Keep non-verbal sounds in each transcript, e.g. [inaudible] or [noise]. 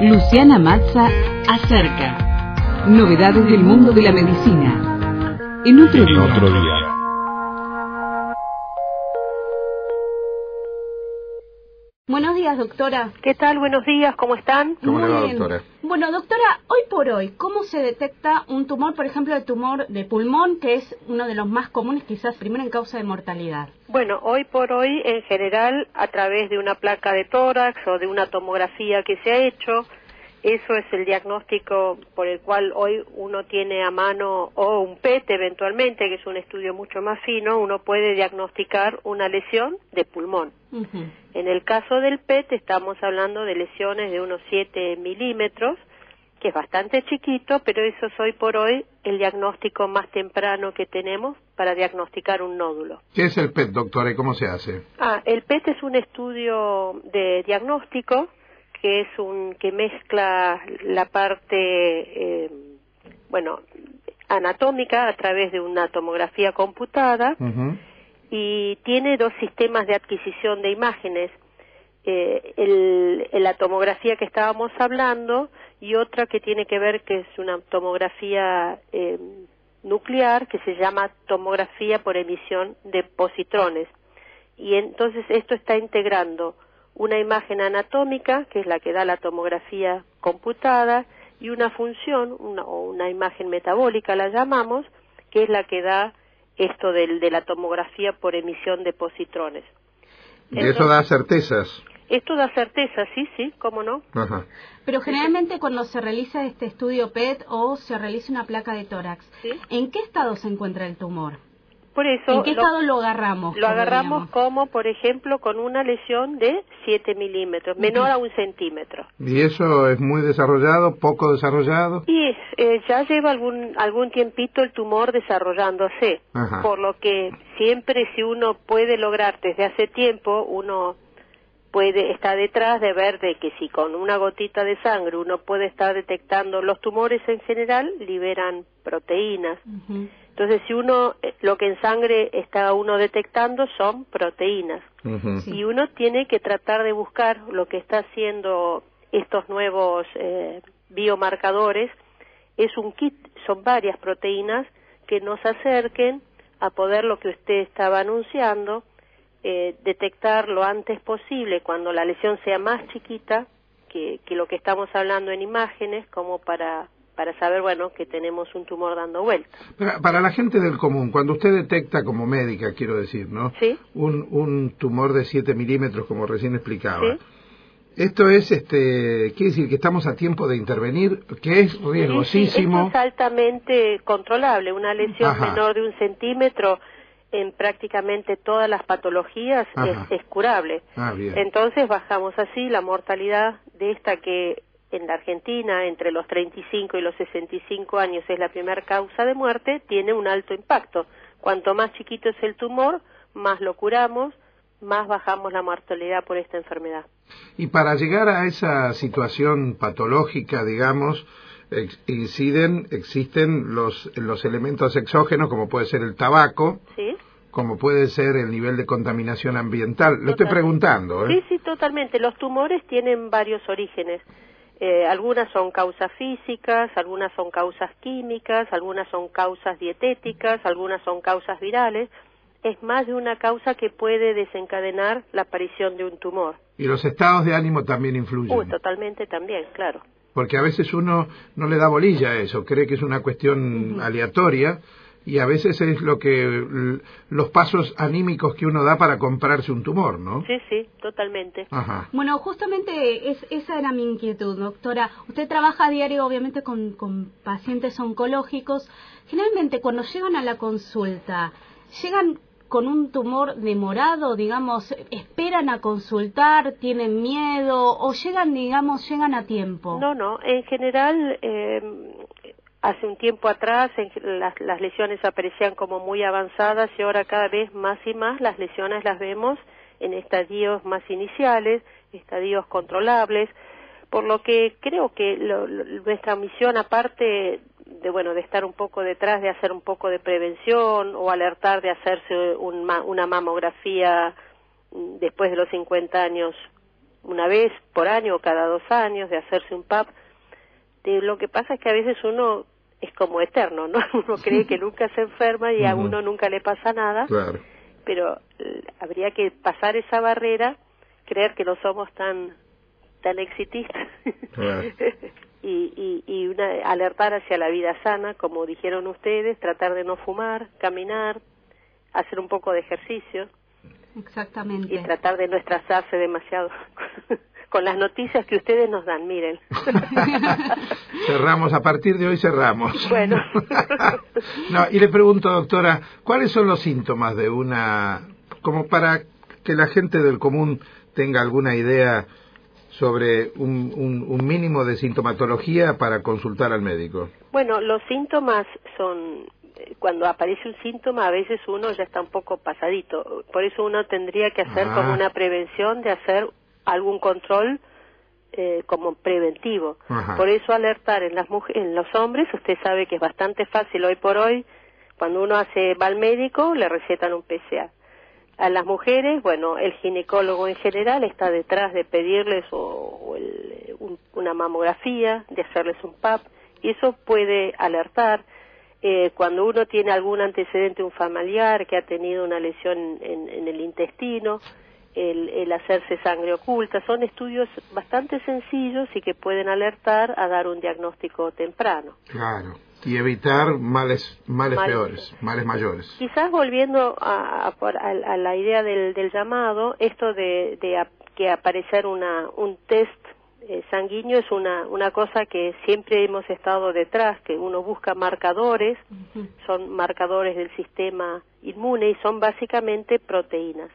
Luciana Mazza acerca novedades del mundo de la medicina. En otro En día. otro día. Buenos días, doctora. ¿Qué tal? Buenos días, ¿cómo están? ¿Cómo le Muy va, bien. doctora? Bueno, doctora, hoy por hoy, ¿cómo se detecta un tumor, por ejemplo, el tumor de pulmón, que es uno de los más comunes, quizás primero en causa de mortalidad? Bueno, hoy por hoy, en general, a través de una placa de tórax o de una tomografía que se ha hecho, eso es el diagnóstico por el cual hoy uno tiene a mano, o un PET eventualmente, que es un estudio mucho más fino, uno puede diagnosticar una lesión de pulmón. En el caso del PET estamos hablando de lesiones de unos 7 milímetros, que es bastante chiquito, pero eso es hoy por hoy el diagnóstico más temprano que tenemos para diagnosticar un nódulo. ¿Qué es el PET, doctora, y cómo se hace? Ah, el PET es un estudio de diagnóstico que es un que mezcla la parte, eh, bueno, anatómica a través de una tomografía computada y tiene dos sistemas de adquisición de imágenes. Eh, el- la tomografía que estábamos hablando y otra que tiene que ver que es una tomografía eh, nuclear que se llama tomografía por emisión de positrones. Y entonces esto está integrando una imagen anatómica, que es la que da la tomografía computada, y una función, una, o una imagen metabólica la llamamos, que es la que da esto del, de la tomografía por emisión de positrones. Y eso da certezas. Esto da certeza, sí, sí, cómo no. Ajá. Pero generalmente cuando se realiza este estudio PET o se realiza una placa de tórax, Sí. ¿en qué estado se encuentra el tumor? Por eso ¿En qué lo, estado lo agarramos? lo agarramos podríamos? como, por ejemplo, con una lesión de 7 milímetros, menor a un centímetro. ¿Y eso es muy desarrollado, poco desarrollado? Y eh, ya lleva algún algún tiempito el tumor desarrollándose, Ajá. por lo que siempre si uno puede lograr desde hace tiempo, uno puede estar detrás de ver de que si con una gotita de sangre uno puede estar detectando los tumores en general, liberan proteínas. Entonces, si uno, eh, lo que en sangre está uno detectando son proteínas. Sí. Y uno tiene que tratar de buscar lo que está haciendo estos nuevos eh, biomarcadores. Es un kit, son varias proteínas que nos acerquen a poder lo que usted estaba anunciando, eh, detectar lo antes posible cuando la lesión sea más chiquita que, que lo que estamos hablando en imágenes, como para, para saber, bueno, que tenemos un tumor dando vuelta. Para, para la gente del común, cuando usted detecta como médica, quiero decir, ¿no? ¿Sí? Un, un tumor de 7 milímetros, como recién explicaba. Sí. Esto es, este, quiere decir que estamos a tiempo de intervenir, que es Sí, sí, riesgosísimo. esto es altamente controlable. Una lesión Ajá. menor de un centímetro en prácticamente todas las patologías es, es curable. Ah. Entonces bajamos así la mortalidad de esta que en la Argentina entre los 35 y los 65 años es la primera causa de muerte, tiene un alto impacto. Cuanto más chiquito es el tumor, más lo curamos, más bajamos la mortalidad por esta enfermedad. Y para llegar a esa situación patológica, digamos, ex- inciden, existen los, los elementos exógenos, como puede ser el tabaco, ¿Sí? como puede ser el nivel de contaminación ambiental. Lo estoy preguntando, ¿eh? Sí, sí, totalmente. Los tumores tienen varios orígenes. Eh, algunas son causas físicas, algunas son causas químicas, algunas son causas dietéticas, algunas son causas virales. Es más de una causa que puede desencadenar la aparición de un tumor. Y los estados de ánimo también influyen. Uy, totalmente también, claro. Porque a veces uno no le da bolilla a eso, cree que es una cuestión aleatoria y a veces es lo que los pasos anímicos que uno da para comprarse un tumor, ¿no? Sí, sí, totalmente. Ajá. Bueno, justamente es, esa era mi inquietud, doctora. Usted trabaja a diario, obviamente, con, con pacientes oncológicos. Generalmente, cuando llegan a la consulta, ¿llegan con un tumor demorado, digamos, esperan a consultar, tienen miedo o llegan, digamos, llegan a tiempo? No, no, en general, eh, hace un tiempo atrás las, las lesiones aparecían como muy avanzadas y ahora cada vez más y más las lesiones las vemos en estadios más iniciales, estadios controlables, por lo que creo que lo- nuestra misión, aparte de bueno de estar un poco detrás de hacer un poco de prevención o alertar de hacerse un una mamografía mm, después de los 50 años una vez por año o cada dos años de hacerse un PAP. De, lo que pasa es que a veces uno es como eterno, ¿no? [laughs] Uno cree que nunca se enferma y a uno nunca le pasa nada. Claro. Pero eh, habría que pasar esa barrera, creer que no somos tan tan exitistas Claro. [laughs] y, y, y una, alertar hacia la vida sana, como dijeron ustedes, tratar de no fumar, caminar, hacer un poco de ejercicio Exactamente. y tratar de no estresarse demasiado [laughs] con las noticias que ustedes nos dan, miren. [laughs] cerramos, a partir de hoy cerramos. Bueno. [laughs] no, y le pregunto, doctora, ¿cuáles son los síntomas de una, como para que la gente del común tenga alguna idea sobre un, un, un mínimo de sintomatología para consultar al médico? Bueno, los síntomas son eh, cuando aparece un síntoma a veces uno ya está un poco pasadito, por eso uno tendría que hacer Ah. como una prevención de hacer algún control eh, como preventivo. Ajá. Por eso alertar en las mujeres, en los hombres, usted sabe que es bastante fácil hoy por hoy, cuando uno hace va al médico le recetan un PCA. A las mujeres, bueno, el ginecólogo en general está detrás de pedirles o, el- un- una mamografía, de hacerles un PAP, y eso puede alertar. Eh, cuando uno tiene algún antecedente, un familiar que ha tenido una lesión en, en el intestino, el, el hacerse sangre oculta, son estudios bastante sencillos y que pueden alertar a dar un diagnóstico temprano. Claro. Y evitar males, males Mal- peores, males mayores. Quizás volviendo a, a la idea del, del llamado, esto de, de que aparecer una, un test eh, sanguíneo es una, una cosa que siempre hemos estado detrás, que uno busca marcadores, son marcadores del sistema inmune y son básicamente proteínas.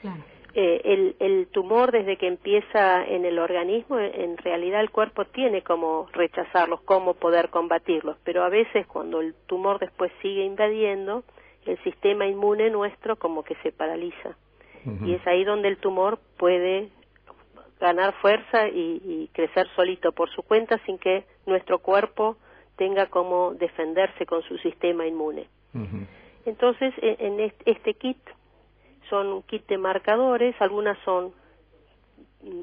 Claro. Eh, el, el tumor desde que empieza en el organismo, en en realidad el cuerpo tiene como rechazarlos, cómo poder combatirlos, pero a veces cuando el tumor después sigue invadiendo, el sistema inmune nuestro como que se paraliza. Y es ahí donde el tumor puede ganar fuerza y, y crecer solito por su cuenta sin que nuestro cuerpo tenga como defenderse con su sistema inmune. Entonces, e- en est- este kit son un kit de marcadores, algunas son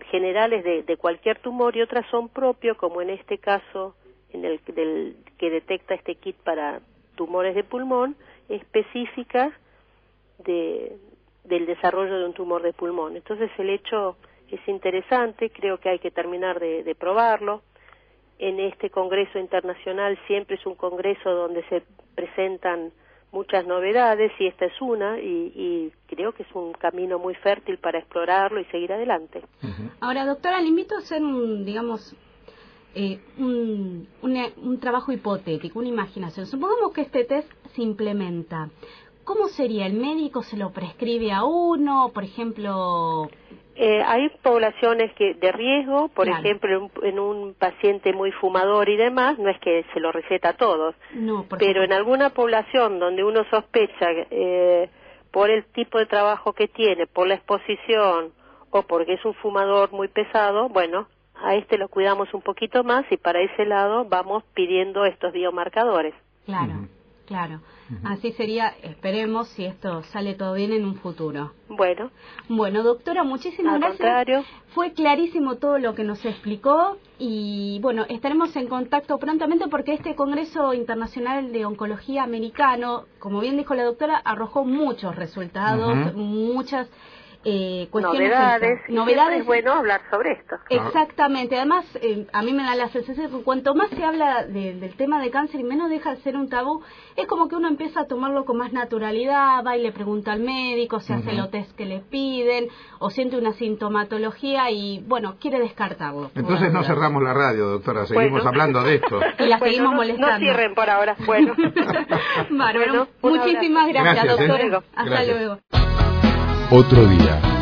generales de, de cualquier tumor y otras son propios, como en este caso en el del, que detecta este kit para tumores de pulmón, específicas de, del desarrollo de un tumor de pulmón. Entonces el hecho es interesante, creo que hay que terminar de probarlo. En este Congreso Internacional siempre es un congreso donde se presentan muchas novedades y esta es una y, y creo que es un camino muy fértil para explorarlo y seguir adelante. Ahora, doctora, le invito a hacer un, digamos, eh, un, una- un trabajo hipotético, una imaginación. Supongamos que este test se implementa. ¿Cómo sería? ¿El médico se lo prescribe a uno? Por ejemplo, Eh, hay poblaciones que de riesgo, por Claro. ejemplo, en un, en un paciente muy fumador y demás, no es que se lo receta a todos, no, por pero en alguna población donde uno sospecha eh, por el tipo de trabajo que tiene, por la exposición o porque es un fumador muy pesado, bueno, a este lo cuidamos un poquito más y para ese lado vamos pidiendo estos biomarcadores. Claro. Claro. Así sería, esperemos, si esto sale todo bien en un futuro. Bueno, Bueno, doctora, muchísimas al gracias. contrario, Fue clarísimo todo lo que nos explicó y bueno, estaremos en contacto prontamente porque este Congreso Internacional de Oncología Americano, como bien dijo la doctora, arrojó muchos resultados, muchas eh, cuestiones. novedades, novedades. es bueno hablar sobre esto. Exactamente, además eh, a mí me da la sensación que cuanto más se habla de- del tema de cáncer y menos deja de ser un tabú, es como que uno empieza a tomarlo con más naturalidad, va y le pregunta al médico, se hace Ujú. los test que le piden, o siente una sintomatología y bueno, quiere descartarlo. Entonces no cerramos la radio, doctora, seguimos Bueno. hablando de esto. [laughs] Y la Bueno, seguimos no- molestando. No cierren por ahora. Bueno. [laughs] Muchísimas gracias, ¿eh? doctora. Hasta Gracias. luego. Otro día